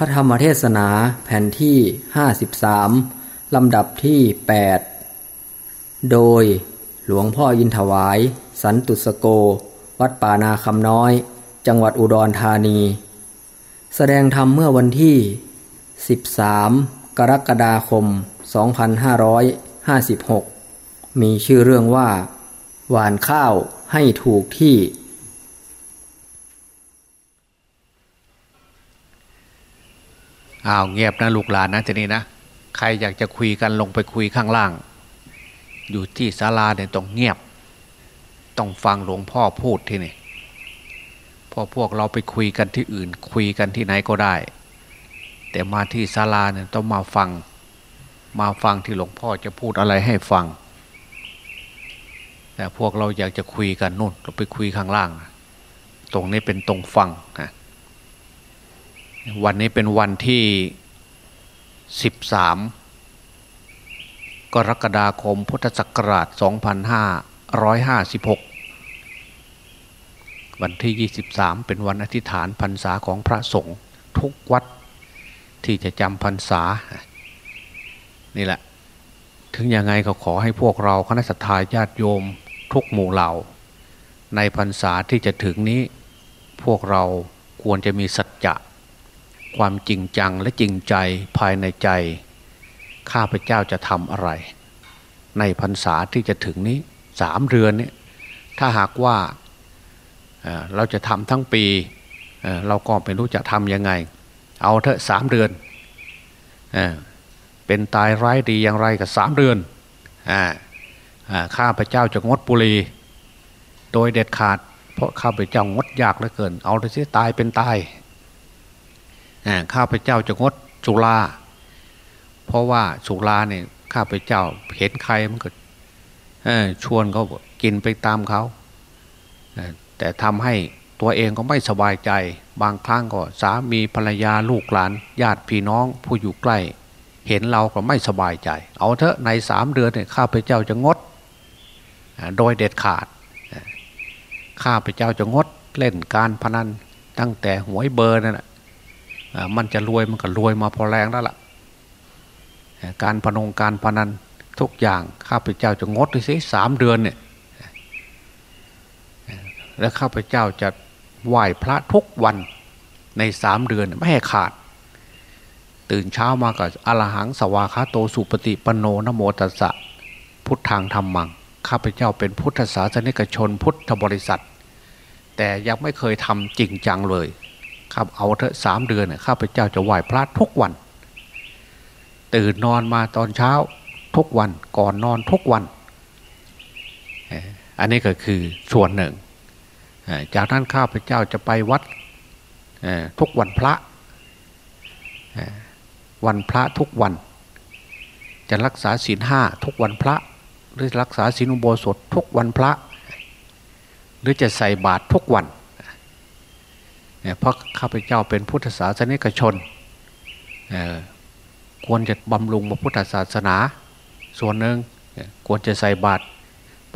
พระธรรมเทศนาแผ่นที่ 53 ลำดับที่ 8 โดยหลวงพ่อยินถวาย สันตุสโก วัดป่านาคำน้อย จังหวัดอุดรธานี แสดงธรรมเมื่อวันที่ 13 กรกฎาคม 2556 มีชื่อเรื่องว่า หวานข้าวให้ถูกที่ อ้าวเงียบนะลูกหลานนะทีนี้นะใครอยากจะคุยกันลงไปคุยข้างล่าง อยู่ที่ศาลาเนี่ยต้องเงียบ ต้องฟังหลวงพ่อพูดที่นี่พอพวกเราไปคุยกันที่อื่น คุยกันที่ไหนก็ได้ แต่มาที่ศาลาเนี่ยต้องมาฟัง มาฟังที่หลวงพ่อจะพูดอะไรให้ฟัง แต่พวกเราอยากจะคุยกันนู่นเราไปคุยข้างล่าง ตรงนี้เป็นตรงฟังนะ วันนี้เป็นวันที่ 13 กรกฎาคมพุทธศักราช 2556 วันที่ 23 เป็นวันอธิษฐานพรรษาของพระสงฆ์ทุกวัดที่จะจำพรรษา นี่แหละ ถึงยังไงก็ขอให้พวกเราคณะสัตยาญาติโยมทุกหมู่เหล่า ในพรรษาที่จะถึงนี้ พวกเราควรจะมีสัจจะ ความจริงจังและจริงใจภายในใจ ข้าพเจ้าจะทำอะไร ในพรรษาที่จะถึงนี้สามเดือนนี้ถ้าหากว่าเราจะทำทั้งปี เราก็ไม่รู้จะทำยังไง เอาเถอะสามเดือนเป็นตายร้ายดีอย่างไรกับสามเดือนข้าพเจ้าจะงดบุรี โดยเด็ดขาด เพราะข้าพเจ้างดยากเหลือเกิน เอาเลยสิตายเป็นตาย ข้าพเจ้าจะงดสุรา เพราะว่าสุราเนี่ยข้าพเจ้าเห็นใครมันก็ชวนเขากินไปตามเขาแต่ทำให้ตัวเองก็ไม่สบายใจ บางครั้งก็สามีภรรยาลูกหลาน ญาติพี่น้องผู้อยู่ใกล้ เห็นเราก็ไม่สบายใจ เอาเถอะในสามเดือนเนี่ยข้าพเจ้าจะงด โดยเด็ดขาดข้าพเจ้าจะงดเล่นการพนันตั้งแต่หวยเบอร์นั่นแหละ มันจะรวยมันก็รวยมาพอแรงแล้วล่ะ การพนงการพนันทุกอย่างข้าพเจ้าจะงดดูสิสามเดือนเนี่ยแล้วข้าพเจ้าจะไหว้พระทุกวันในสามเดือนไม่ให้ขาด ตื่นเช้ามาก็อรหังสวาคาโตสุปฏิปโนนโมตัสสะพุทธังธรรมัง ข้าพเจ้าเป็นพุทธศาสนิกชนพุทธบริษัท แต่ยังไม่เคยทำจริงจังเลย ครับเอาเถอะสามเดือนข้าพเจ้าจะไหว้พระทุกวัน ตื่นนอนมาตอนเช้าทุกวันก่อนนอนทุกวัน อันนี้ก็คือส่วนหนึ่ง จากนั้นข้าพเจ้าจะไปวัดทุกวันพระวันพระทุกวัน จะรักษาศีลห้าทุกวันพระ หรือรักษาศีลอุโบสถทุกวันพระ หรือจะใส่บาตรทุกวัน เพราะข้าพเจ้าเป็นพุทธศาสนิกชน ควรจะบำรุงพระพุทธศาสนา ส่วนหนึ่งควรจะใส่บาตร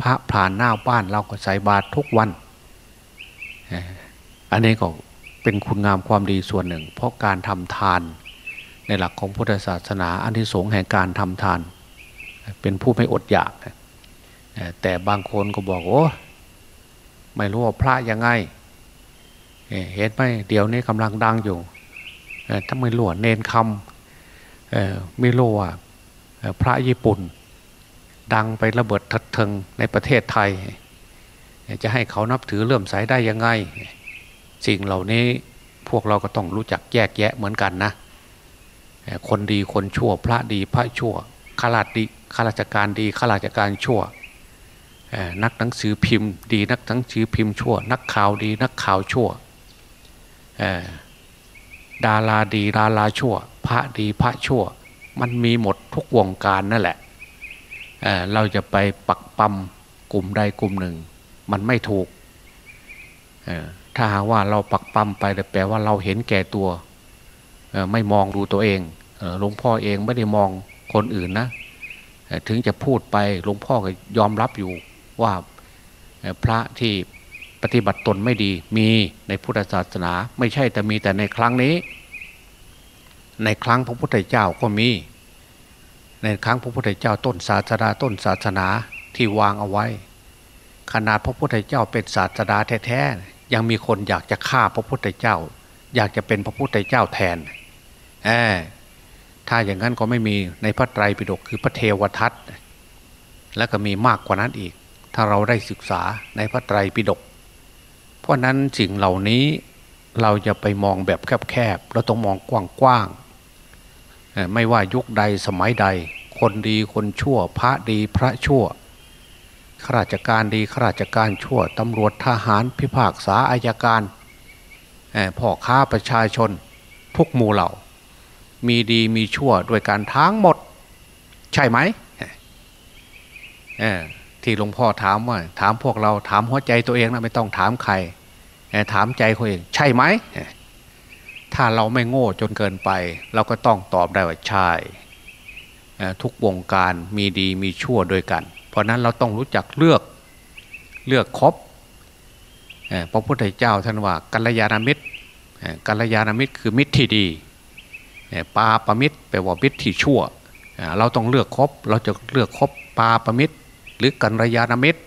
พระผ่านหน้าบ้านเราก็ใส่บาตรทุกวัน อันนี้ก็เป็นคุณงามความดีส่วนหนึ่ง เพราะการทำทานในหลักของพุทธศาสนา อันที่สงแห่งการทำทาน เป็นผู้ไม่อดอยาก แต่บางคนก็บอกโอ้ไม่รู้ว่าพระยังไง เห็นไหมเดี๋ยวนี้กำลังดังอยู่ถ้าไม่รู้เนนคำไม่รู้ว่าพระญี่ปุ่น ดังไประเบิดทัดเทิงในประเทศไทย จะให้เขานับถือเลื่อมใสได้ยังไง สิ่งเหล่านี้พวกเราก็ต้องรู้จักแยกแยะเหมือนกันนะ คนดีคนชั่ว พระดีพระชั่วข้าราชดีข้าราชการดีข้าราชการชั่วนักหนังสือพิมพ์ ดีนักหนังสือพิมพ์ชั่ว นักข่าวดีนักข่าวชั่ว ดาราดีดาราชั่ว พระดีพระชั่ว มันมีหมดทุกวงการนั่นแหละเเราจะไปปักปั๊มกลุ่มใดกลุ่มหนึ่ง มันไม่ถูก ถ้าหากว่าเราปักปั๊มไปแต่แปลว่าเราเห็นแก่ตัว ไม่มองดูตัวเองหลวงพ่อเองไม่ได้มองคนอื่นนะ ถึงจะพูดไปหลวงพ่อก็ยอมรับอยู่ว่าพระที่ ปฏิบัติตนไม่ดีมีในพุทธศาสนา ไม่ใช่แต่มีแต่ในครั้งนี้ ในครั้งพระพุทธเจ้าก็มี ในครั้งพระพุทธเจ้าต้นศาสนาต้นศาสนาที่วางเอาไว้ ขนาดพระพุทธเจ้าเป็นศาสดาแท้ๆยังมีคนอยากจะฆ่าพระพุทธเจ้า อยากจะเป็นพระพุทธเจ้าแทนแอบถ้าอย่างนั้นก็ไม่มีในพระไตรปิฎกคือพระเทวทัตและก็มีมากกว่านั้นอีก ถ้าเราได้ศึกษาในพระไตรปิฎก เพราะนั้นสิ่งเหล่านี้เราจะไปมองแบบแคบๆเราต้องมองกว้างๆไม่ว่ายุคใดสมัยใด คนดีคนชั่ว พระดีพระชั่วข้าราชการดีข้าราชการชั่วตำรวจทหารพิพากษาอายการพ่อค้าประชาชน ทุกหมู่เหล่า มีดีมีชั่วด้วยการทั้งหมด ใช่ไหม ที่หลวงพ่อถามว่า ถามพวกเราถามหัวใจตัวเองนะไม่ต้องถามใคร ถามใจเขาเอง ใช่ไหม ถ้าเราไม่โง่จนเกินไป เราก็ต้องตอบได้ว่าใช่ทุกวงการมีดีมีชั่วด้วยกัน เพราะนั้นเราต้องรู้จักเลือกเลือกครบพระพุทธเจ้าท่านว่ากัลยาณมิตรกัลยาณมิตรคือมิตรที่ดีปาปมิตรแปลว่ามิตรที่ชั่ว เราต้องเลือกครบเราจะเลือกครบปาปมิตร หรือกัลยาณมิตร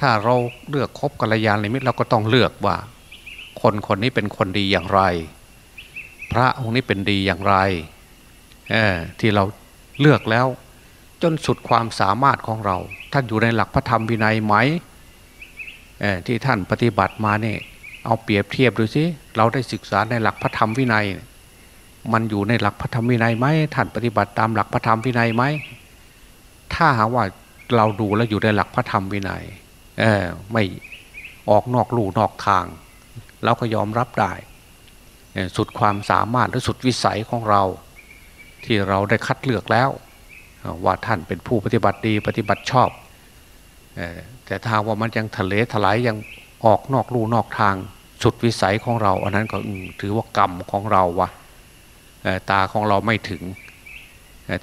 ถ้าเราเลือกคบกัลยาณมิตรเราก็ต้องเลือกว่า คนคนนี้เป็นคนดีอย่างไร พระองค์นี้เป็นดีอย่างไรที่เราเลือกแล้ว จนสุดความสามารถของเรา ท่านอยู่ในหลักพระธรรมวินัยไหมที่ท่านปฏิบัติมาเนี่ยเอาเปรียบเทียบดูสิเราได้ศึกษาในหลักพระธรรมวินัย มันอยู่ในหลักพระธรรมวินัยไหมท่านปฏิบัติตามหลักพระธรรมวินัยไหมถ้าหาว่า เราดูแล้วอยู่ในหลักพระธรรมวินัยไม่ออกนอกลู่นอกทาง เราก็ยอมรับได้ สุดความสามารถและสุดวิสัยของเรา ที่เราได้คัดเลือกแล้ว ว่าท่านเป็นผู้ปฏิบัติดีปฏิบัติชอบ แต่ถ้าว่ามันยังทะเลถลายยังออกนอกลู่นอกทางสุดวิสัยของเรา อันนั้นก็ถือว่ากรรมของเราวะตาของเราไม่ถึง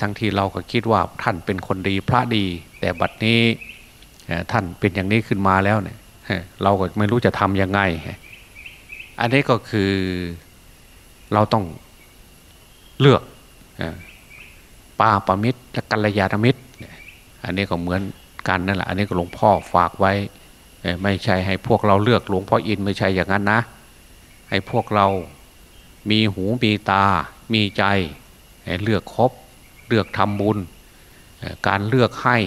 ทั้งที่เราก็คิดว่าท่านเป็นคนดีพระดี แต่บัดนี้ท่านเป็นอย่างนี้ขึ้นมาแล้วเนี่ยเราก็ไม่รู้จะทำยังไง อันนี้ก็คือเราต้องเลือกปาปมิตรและกัลยาณมิตร อันนี้ก็เหมือนกันนั่นแหละ อันนี้ก็หลวงพ่อฝากไว้ ไม่ใช่ให้พวกเราเลือกหลวงพ่ออินไม่ใช่อย่างนั้นนะ ให้พวกเรามีหูมีตา มีใจเลือกครบ เลือกทำบุญ การเลือกให้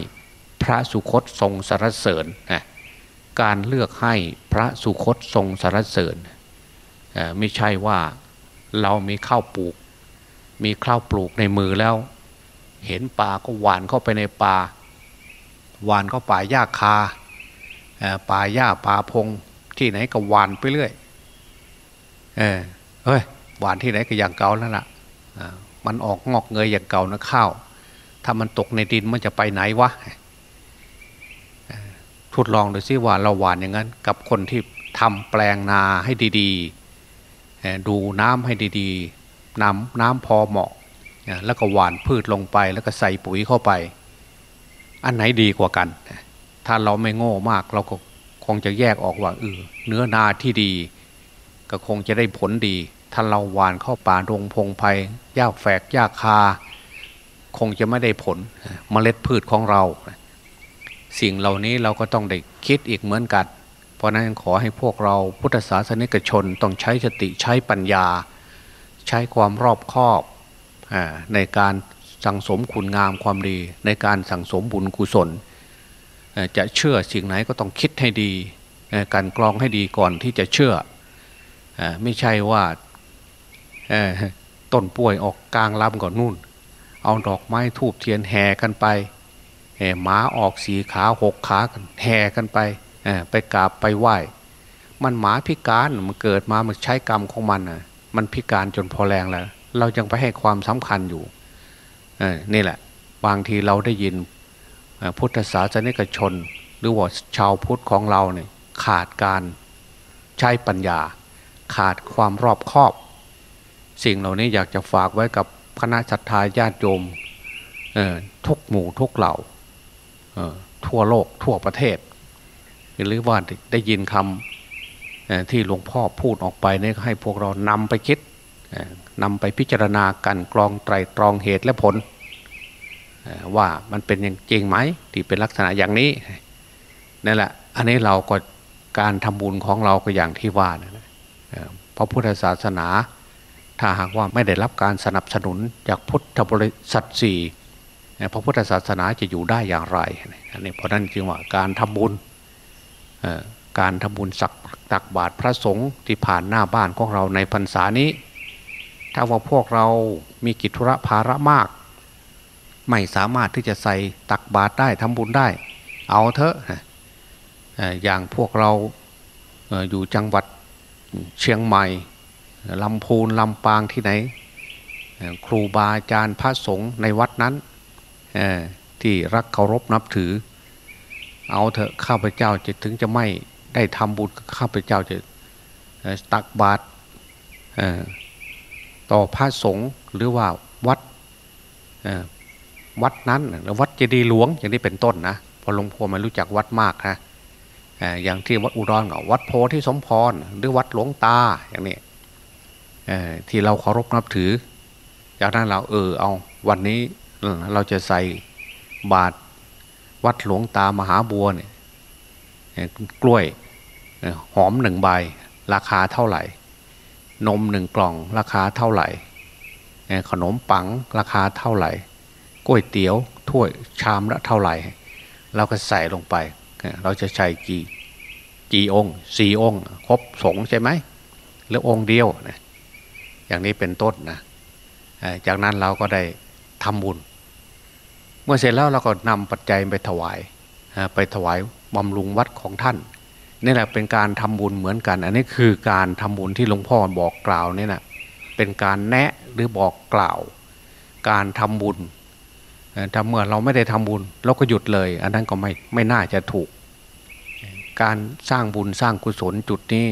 พระสุคตทรงสรรเสริญการเลือกให้พระสุคตทรงสรรเสริญไม่ใช่ว่าเรามีข้าวปลูก มีข้าวปลูกในมือแล้ว เห็นป่าก็หวานเข้าไปในป่าหวานเข้าป่าหญ้าคาป่าหญ้าป่าพง ที่ไหนก็หวานไปเรื่อยเออเฮ้ยหวานที่ไหนก็อย่างเก่าแล้วล่ะ มันออกงอกเงยอย่างเก่านะข้าว ถ้ามันตกในดินมันจะไปไหนวะทดลองดูซิว่าเราหวานอย่างนั้น กับคนที่ทำแปลงนาให้ดีๆ ดูน้ำให้ดีๆ น้ำน้ำพอเหมาะ แล้วก็หวานพืชลงไป แล้วก็ใส่ปุ๋ยเข้าไป อันไหนดีกว่ากัน ถ้าเราไม่โง่มากเราก็คงจะแยกออกว่าเออเนื้อนาที่ดี ก็คงจะได้ผลดี ถ้าเราหวานเข้าป่าดงพงไพ่ยากแฝกยากคา คงจะไม่ได้ผลเมล็ดพืชของเรา สิ่งเหล่านี้เราก็ต้องได้คิดอีกเหมือนกัน เพราะนั้นขอให้พวกเราพุทธศาสนิกชนต้องใช้สติใช้ปัญญา ใช้ความรอบคอบในการสั่งสมคุณงามความดี ในการสั่งสมบุญกุศล จะเชื่อสิ่งไหนก็ต้องคิดให้ดี การกรองให้ดีก่อนที่จะเชื่อ ไม่ใช่ว่า ต้นป่วยออกกลางลำก่อนนู่น เอาดอกไม้ทูบเทียนแห่กันไปหมาออกสีขาหกขากันแห่กันไปไปกราบไปไหว้ มันหมาพิการมันเกิดมามันใช้กรรมของมันมันพิการจนพอแรงแล้ว เรายังไปให้ความสำคัญอยู่นี่แหละ บางทีเราได้ยินพุทธศาสนิกชน หรือว่าชาวพุทธของเราเนี่ยขาดการใช้ปัญญา ขาดความรอบคอบ สิ่งเหล่านี้อยากจะฝากไว้กับคณะศรัทธาญาติโยมทุกหมู่ทุกเหล่าทั่วโลกทั่วประเทศ หรือว่าได้ยินคำที่หลวงพ่อพูดออกไปนี่ให้พวกเรานำไปคิดนำไปพิจารณากันกรองไตรตรองเหตุและผล ว่ามันเป็นอย่างจริงไหมที่เป็นลักษณะอย่างนี้นั่นแหละอันนี้เราก็การทำบุญของเราก็อย่างที่ว่านะพระพุทธศาสนา ถ้าหากว่าไม่ได้รับการสนับสนุนจากพุทธบริษัทสี่พระพุทธศาสนาจะอยู่ได้อย่างไรอันนี้เพราะนั้นจึงว่าการทำบุญการทำบุญสักตักบาตรพระสงฆ์ที่ผ่านหน้าบ้านของเราในพรรษานี้ ถ้าว่าพวกเรามีกิจธุระภาระมาก ไม่สามารถที่จะใส่ตักบาตรได้ทำบุญได้ เอาเถอะอย่างพวกเราอยู่จังหวัดเชียงใหม่ ลำพูนลำปางที่ไหน ครูบาอาจารย์พระสงฆ์ในวัดนั้นที่รักเคารพนับถือ เอาเถอะข้าพเจ้าจะถึงจะไม่ได้ทำบุญข้าพเจ้าจะตักบาตรต่อพระสงฆ์หรือว่าวัดวัดนั้นหรือวัดเจดีย์หลวงอย่างนี้เป็นต้นนะพอหลวงพ่อไม่รู้จักวัดมากนะอย่างที่วัดอุดรก็วัดโพธิสมพรหรือวัดหลวงตาอย่างนี้ ที่เราเคารพนับถือ จากนั้นเราเออเอาวันนี้เราจะใส่บาตรวัดหลวงตามหาบัวเนี่ยกล้วยหอมหนึ่งใบราคาเท่าไหร่ นมหนึ่งกล่องราคาเท่าไหร่ ขนมปังราคาเท่าไหร่ก๋วยเตี๋ยวถ้วยชามละเท่าไหร่ เราก็ใส่ลงไป เราจะใช้กี่กี่องค์สี่องค์ ครบสงใช่ไหมหรือองค์เดียวนะ อย่างนี้เป็นต้นนะจากนั้นเราก็ได้ทำบุญ เมื่อเสร็จแล้วเราก็นำปัจจัยไปถวายไปถวายบำรุงวัดของท่านนี่แหละเป็นการทำบุญเหมือนกัน อันนี้คือการทำบุญที่หลวงพ่อบอกกล่าวนี่นะเป็นการแนะหรือบอกกล่าว การทำบุญถ้าเมื่อเราไม่ได้ทำบุญเราก็หยุดเลย อันนั้นก็ไม่ไม่น่าจะถูก การสร้างบุญสร้างกุศลจุดนี้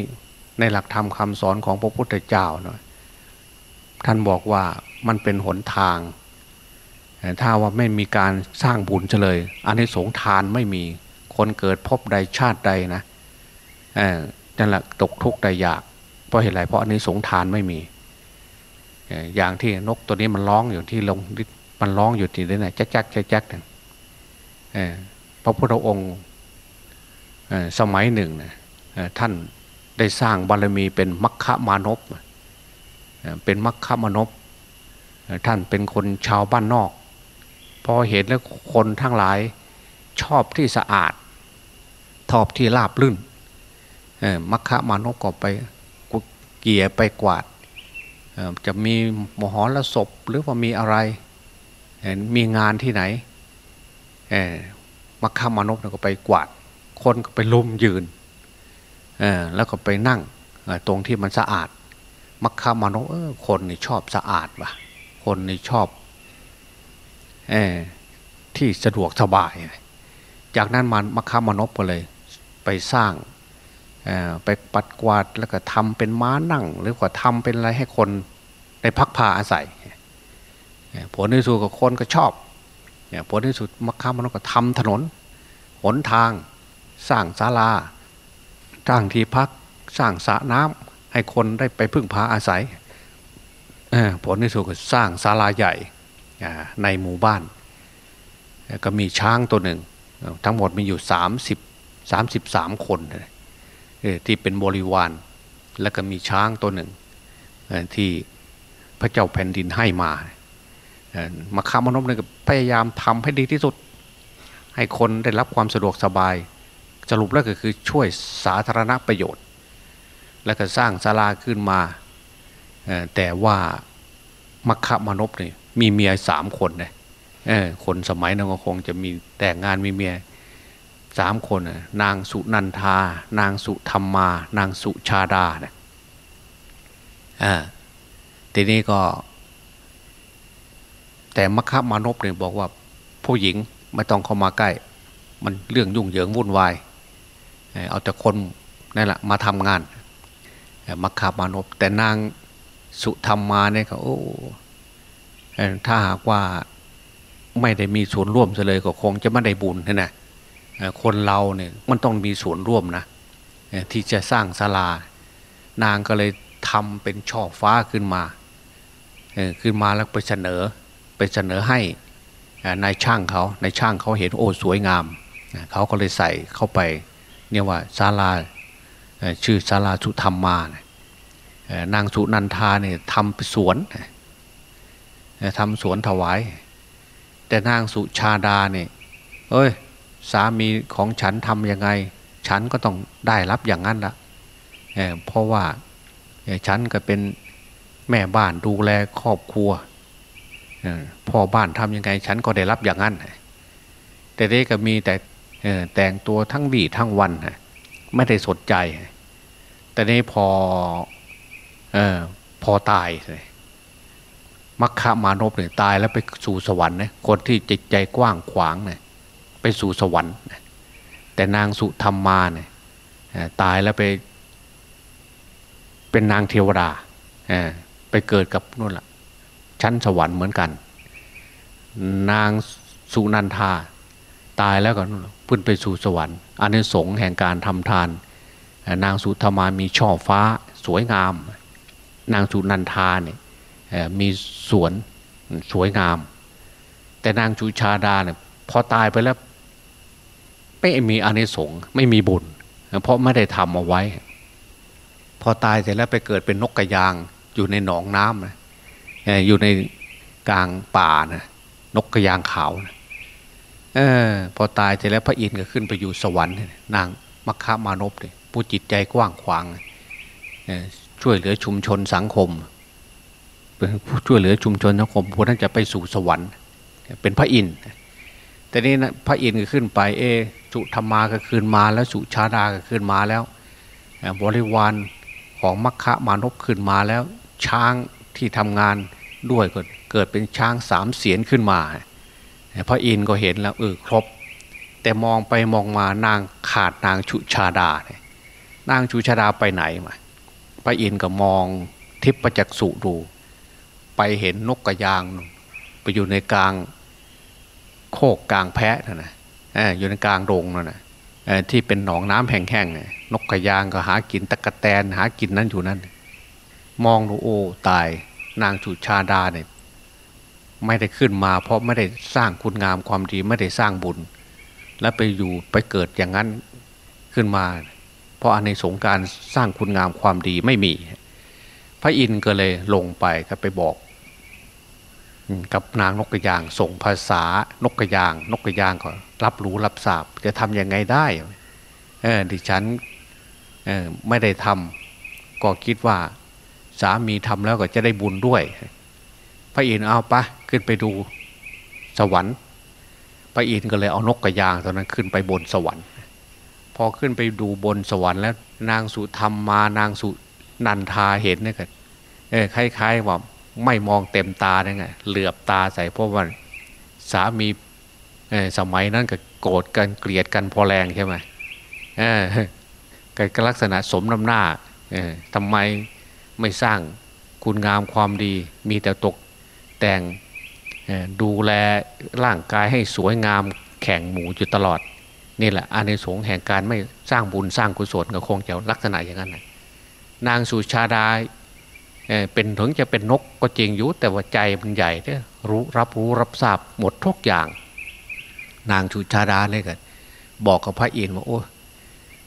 ในหลักธรรมคาสอนของพระพุทธเจ้าเนาะ ท่านบอกว่ามันเป็นหนทาง ถ้าว่าไม่มีการสร้างบุญเลยอันนี้สงทานไม่มีคนเกิดพบใดชาติใดนะนั่นแหละตกทุกข์ได้ยาก เพราะเหตุไรเพราะอันนี้สงทานไม่มีอย่างที่นกตัวนี้มันร้องอยู่ที่ลงมันร้องอยู่ที่ไหนแจ๊กแจ๊กแจ๊กแจ๊กพระพุทธองค์สมัยหนึ่งนะท่านได้สร้างบารมีเป็นมัคคะมานพ เป็นมัคคมนพท่านเป็นคนชาวบ้านนอก พอเห็นแล้วคนทั้งหลายชอบที่สะอาดทอบที่ราบลื่นมัคคมานพก็ไปเกี่ยไปกวาดจะมีมหรสพหรือว่ามีอะไร มีงานที่ไหนมัคคะมานพก็ไปกวาด คนก็ไปลุมยืนแล้วก็ไปนั่งตรงที่มันสะอาด มัคคะมานพคนนี่ชอบสะอาดวะคนนี่ชอบอที่สะดวกสบาย จากนั้นมันมัคคะมานพก็เลย ไปสร้างไปปัดกวาดแล้วก็ทำเป็นม้านั่ง หรือว่าทำเป็นอะไรให้คนได้พักพาอาศัยผลที่สุดก็คนก็ชอบผลที่สุดมัคคามันก็ทำถนนหนทาง สร้างศาลาสร้างที่พักสร้างสระน้ำ ให้คนได้ไปพึ่งพาอาศัยผลที่สุดก็สร้างศาลาใหญ่ในหมู่บ้าน ก็มีช้างตัวหนึ่ง ทั้งหมดมีอยู่สามสิบสามสิบสามคนที่เป็นบริวาร แล้วก็มีช้างตัวหนึ่ง ที่พระเจ้าแผ่นดินให้มามาคามนพเนี่ยพยายามทำให้ดีที่สุด ให้คนได้รับความสะดวกสบาย สรุปแล้วก็คือช่วยสาธารณประโยชน์ แล้วก็สร้างศาลาขึ้นมาแต่ว่ามัคคมนพเนี่ยมีเมียสามคนเลยคนสมัยนั้นก็คงจะมีแต่งงานมีเมียสามคนนางสุนันทา นางสุธรรมา นางสุชาดาเนี่ยทีนี้ก็ แต่มัคคมานพเนี่ยบอกว่าผู้หญิงไม่ต้องเข้ามาใกล้ มันเรื่องยุ่งเหยิงวุ่นวาย เอาแต่คนนั่นแหละมาทำงาน มัคคามานพแต่นางสุธรรมมาเนี่ยเขาโอ้ถ้าหากว่าไม่ได้มีส่วนร่วมเลยก็คงจะไม่ได้บุญนะคนเราเนี่ยมันต้องมีส่วนร่วมนะที่จะสร้างศาลานางก็เลยทำเป็นช่อฟ้าขึ้นมาขึ้นมาแล้วไปเสนอไปเสนอให้นายช่างเขานายช่างเขาเห็นโอ้สวยงามเขาก็เลยใส่เข้าไปเนี่ยว่าศาลา ชื่อศาลาสุธรรมมานางสุนันทาเนี่ยทำสวนทำสวนถวาย แต่นางสุชาดาเนี่ยเอ้ยสามีของฉันทำยังไง ฉันก็ต้องได้รับอย่างนั้นละเเพราะว่าฉันก็เป็นแม่บ้านดูแลครอบครัวพ่อบ้านทำยังไง ฉันก็ได้รับอย่างนั้นแต่เด็กก็มีแต่แต่งตัวทั้งบีทั้งวัน ไม่ได้สนใจ แต่นี้พออพอตายเลยมัคคะมานพเนี่ยตายแล้วไปสู่สวรรค์นะคนที่จิตใจกว้างขวางเนี่ยไปสู่สวรรค์ แต่นางสุธรรมมาเนี่ยตายแล้วไป เป็นนางเทวดาไปเกิดกับนู่นละชั้นสวรรค์เหมือนกัน นางสุนันทา ตายแล้วก็พึ่นไปสู่สวรรค์อันนี้สงแห่งการทำทาน นางสุธรรมามีช่อฟ้าสวยงาม นางสุนันทาเนี่ยมีสวนสวยงาม แต่นางจุชาดาเนี่ยพอตายไปแล้วไม่มีอานิสงส์ไม่มีบุญ เพราะไม่ได้ทำเอาไว้ พอตายเสร็จแล้วไปเกิดเป็นนกกระยางอยู่ในหนองน้ำนะอยู่ในกลางป่านะนกกระยางขาวนะ ออ พอตายเสร็จแล้วพระอินทร์ก็ขึ้นไปอยู่สวรรค์นางมัคคามานพเลยผู้จิตใจกว้างขวางช่วยเหลือชุมชนสังคมช่วยเหลือชุมชนสังคมผู้นั้นจะไปสู่สวรรค์ เป็นพระอินทร์แต่นี้นะพระอินทร์ก็ขึ้นไปเอสุธรรมาก็ขึ้นมาแล้วสุชาดาก็ขึ้นมาแล้วบริวารของมัคคะมานพขึ้นมาแล้ว ช้างที่ทำงานด้วยก็เกิดเป็นช้างสามเสียนขึ้นมา พระอินทร์ก็เห็นแล้วเออครบ แต่มองไปมองมานางขาดนางชุชาดานางชุชาดาไปไหนมาพระอินทร์ก็มองทิพประจักษุดู ไปเห็นนกกระยางไปอยู่ในกลางโคกกลางแพะนะอยู่ในกลางโรงนั่นนะที่เป็นหนองน้ำแห้งๆนกกระยางก็หากินตะกะแตนหากินนั้นอยู่นั่นมองดูโอ้ตายนางจุชาดาเนี่ย ไม่ได้ขึ้นมา เพราะไม่ได้สร้างคุณงามความดีไม่ได้สร้างบุญ แล้วไปอยู่ไปเกิดอย่างนั้นขึ้นมา เพราะอันในสงการสร้างคุณงามความดีไม่มี พระอินทร์ก็เลยลงไปก็ไปบอก กับนางนกกระยางส่งภาษานกกระยาง นกกระยางก็รับรู้รับทราบจะทำยังไงได้เออดิฉันเออไม่ได้ทำก็คิดว่า สามีทำแล้วก็จะได้บุญด้วย พระอินทร์เอาปะ ขึ้นไปดูสวรรค์พระอินทร์ก็เลยเอานกกระยางตอนนั้นขึ้นไปบนสวรรค์ พอขึ้นไปดูบนสวรรค์แล้วนางสุธรรมมานางสุนันทาเห็นเนี่ยก็เออคล้ายๆว่าไม่มองเต็มตาเนี่ยไงเหลือบตาใส่เพราะว่าสามีสมัยนั้นก็โกรธกันเกลียดกันพอแรงใช่ไหมเก็ลักษณะสมน้ำหน้าทำไมไม่สร้างคุณงามความดี มีแต่ตกแต่ง ดูแลร่างกายให้สวยงามแข่งหมูอยู่ตลอด นี่แหละอานิสงส์แห่งการไม่สร้างบุญสร้างกุศลก็คงจะลักษณะอย่างนั้นนางสุชาดาเป็นถึงจะเป็นนกก็จริงอยู่แต่ว่าใจมันใหญ่เนี่ยรู้รับรู้รับทราบหมดทุกอย่าง นางชุชาดาเลยกันบอกกับพระอินทร์ว่าโอ้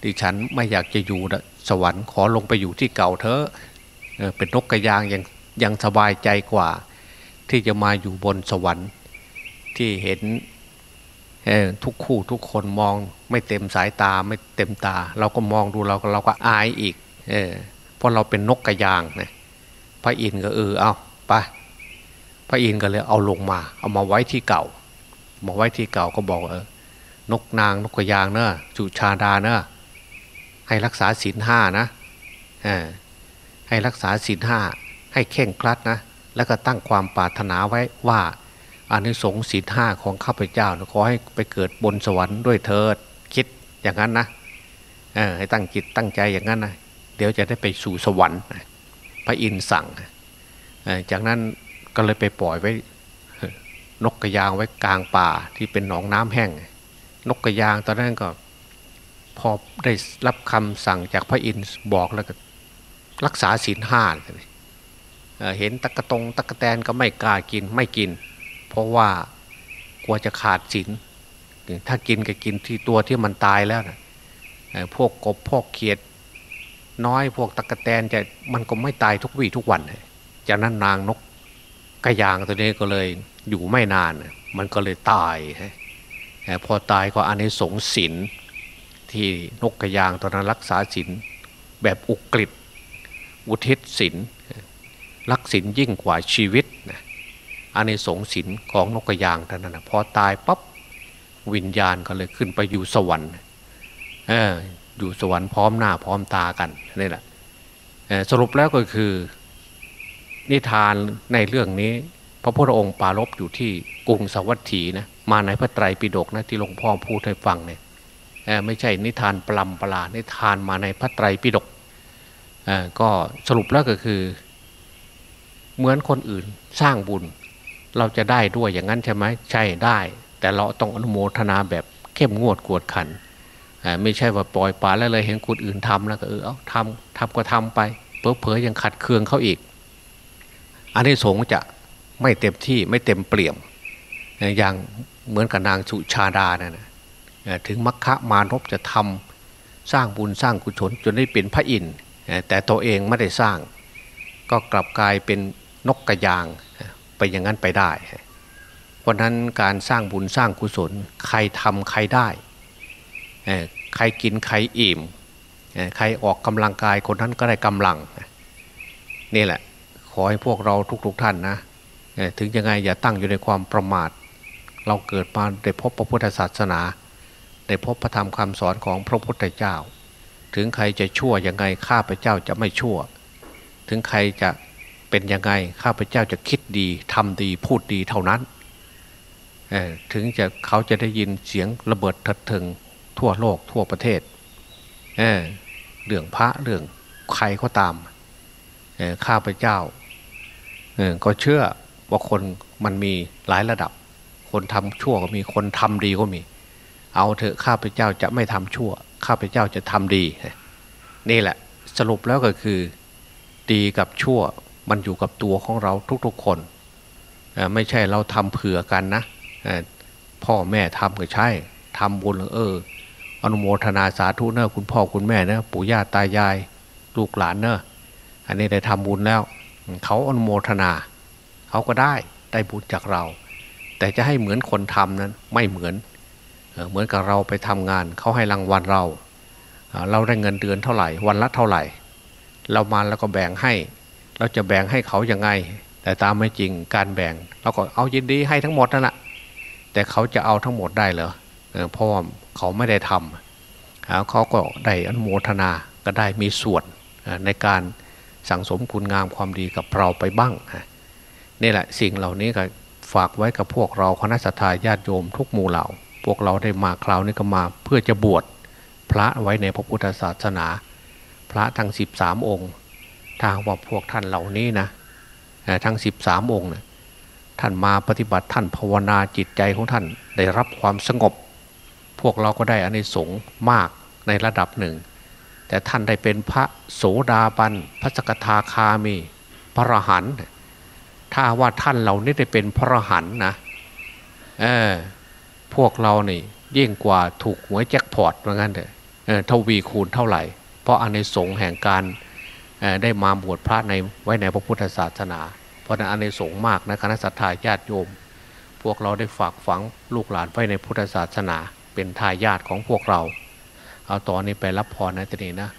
ดิฉันไม่อยากจะอยู่สวรรค์ขอลงไปอยู่ที่เก่าเถอะเป็นนกกระยางยังยังสบายใจกว่า ที่จะมาอยู่บนสวรรค์ที่เห็นทุกคู่ทุกคนมองไม่เต็มสายตาไม่เต็มตา เราก็มองดูเราก็เราก็อายอีกเเพราะเราเป็นนกกระยางนะพระอินทร์ก็เออเอาไปพระอินทร์ก็เลยเอาลงมา เอามาไว้ที่เก่า มาไว้ที่เก่าก็บอกเออนกนางนกกระยางเนอะจุชาดาเนอะให้รักษาศีลห้านะให้รักษาศีลห้าให้เข่งครัดนะ แล้วก็ตั้งความปรารถนาไว้ว่าอานิสงส์ศีลห้าของข้าพเจ้าขอให้ไปเกิดบนสวรรค์ด้วยเถิดคิดอย่างนั้นนะให้ตั้งจิตตั้งใจอย่างนั้นนะเดี๋ยวจะได้ไปสู่สวรรค์พระอินทร์สั่งจากนั้นก็เลยไปปล่อยไว้ นกกระยางไว้กลางป่าที่เป็นหนองน้ำแห้ง นกกระยางตอนนั้นก็พอได้รับคำสั่งจากพระอินทร์บอกแล้วก็รักษาศีลห้าเลย เห็นตะกะตงตะกะแตนก็ไม่กล้ากินไม่กิน เพราะว่ากลัวจะขาดศีลถ้ากินก็กินที่ตัวที่มันตายแล้วนะพวกกบพวกเขียด น้อยพวกตะกะแตนจะมันก็ไม่ตายทุกวี่ทุกวันจากนั้นนางนกกระยางตัวนี้ก็เลยอยู่ไม่นาน มันก็เลยตายพอตายก็อันนี้สงสินที่นกกระยางตอนนั้นรักษาศีลแบบอุกฤษอุทิศศีล รักศีลยิ่งกว่าชีวิตนะอันนี้สงศีลของนกกระยางท่านนั้นนะพอตายปั๊บวิญญาณก็เลยขึ้นไปอยู่สวรรค์เอออยู่สวรรค์พร้อมหน้าพร้อมตากันนี่แหละสรุปแล้วก็คือ นิทานในเรื่องนี้ พระพุทธองค์ปารบอยู่ที่กรุงสวัสดีนะมาในพระไตรปิฎกนะที่หลวงพ่อพูดให้ฟังเนี่ยไม่ใช่นิทานปลำปลานิทานมาในพระไตรปิฎกก็สรุปแล้วก็คือ เหมือนคนอื่นสร้างบุญ เราจะได้ด้วยอย่างนั้นใช่ไหมใช่ได้ แต่เราต้องอนุโมทนาแบบเข้มงวดกวดขันไม่ใช่ว่าปล่อยปละแล้วเลยเห็นคนอื่นทำแล้วก็เออเอาทำทำก็ทำไปเพอเพอยังขัดเคืองเขาอีก อันนี้สงจะไม่เต็มที่ไม่เต็มเปี่ยมอย่างเหมือนกับนางสุชาดานี่ยนะถึงมัคคะมานพจะทำสร้างบุญสร้างกุศลจนได้เป็นพระอินทร์แต่ตัวเองไม่ได้สร้าง ก็กลับกลายเป็น นกกระยางไปอย่างนั้นไปได้ เพราะนั้นการสร้างบุญสร้างกุศล ใครทำใครได้ ใครกินใครอิ่ม ใครออกกำลังกายคนนั้นก็ได้กำลัง นี่แหละ ขอให้พวกเราทุกๆทท่านนะ ถึงยังไงอย่าตั้งอยู่ในความประมาท เราเกิดมาได้พบพระพุทธศาสนา ได้พบพระธรรมคำสอนของพระพุทธเจ้า ถึงใครจะชั่วยังไงข้าพเจ้าจะไม่ชั่ว ถึงใครจะ เป็นยังไงข้าพเจ้าจะคิดดีทำดีพูดดีเท่านั้น ถึงจะเขาจะได้ยินเสียงระเบิดทัดถึงทั่วโลกทั่วประเทศเเรื่องพระเรื่องใครก็ตามข้าพเจ้าก็เชื่อว่าคนมันมีหลายระดับ คนทำชั่วก็มีคนทำดีก็มี เอาเถอะข้าพเจ้าจะไม่ทำชั่ว ข้าพเจ้าจะทำดี นี่แหละสรุปแล้วก็คือ ดีกับชั่ว มันอยู่กับตัวของเราทุกๆคนไม่ใช่เราทำเผื่อกันนะพ่อแม่ทำก็ใช่ทำบุญเอออนุโมทนาสาธุเนอะคุณพ่อคุณแม่เนอะปู่ย่าตายาย ลูกหลานเนอะอันนี้ได้ทำบุญแล้ว เขาอนุโมทนา เขาก็ได้ได้บุญจากเรา แต่จะให้เหมือนคนทำนั้นไม่เหมือนเหมือนกับเราไปทำงาน เขาให้รางวัลเรา เราได้เงินเดือนเท่าไหร่ วันละเท่าไหร่ เรามาแล้วก็แบ่งให้ เราจะแบ่งให้เขายังไง แต่ตามไม่จริงการแบ่งเราก็เอายินดีให้ทั้งหมดนั่นแหละแต่เขาจะเอาทั้งหมดได้เหรอเพราะว่าเขาไม่ได้ทำเขาก็ได้อนุโมทนาก็ได้มีส่วนในการสั่งสมคุณงามความดีกับเราไปบ้างนี่แหละสิ่งเหล่านี้ก็ฝากไว้กับพวกเราคณะสัตยาญาติโยมทุกหมู่เหล่า พวกเราได้มาคราวนี้ก็มาเพื่อจะบวชพระไว้ในพระพุทธศาสนา พระทั้งสิบสามองค์ ทางว่าพวกท่านเหล่านี้นะทั้งสิบสามองค์นะท่านมาปฏิบัติท่านภาวนาจิตใจของท่านได้รับความสงบ พวกเราก็ได้อานิสงส์มากในระดับหนึ่ง แต่ท่านได้เป็นพระโสดาบัน พระสกทาคามี พระรหันต์ถ้าว่าท่านเรานี่ได้เป็นพระรหันต์นะเออพวกเรานี่ยิ่งกว่าถูกหวยแจ็คพอตเหมือนกันเถอะทวีคูณเท่าไหร่ เพราะอานิสงส์แห่งการ ได้มาบวชพระในไว้ในพระพุทธศาสนา เพราะนั้นอเนกสงฆ์มากนะคณะสัตยาญาติโยม พวกเราได้ฝากฝังลูกหลานไว้ในพุทธศาสนา เป็นทายาทของพวกเรา เอาตอนนี้ไปรับพรนะทีนี้นะ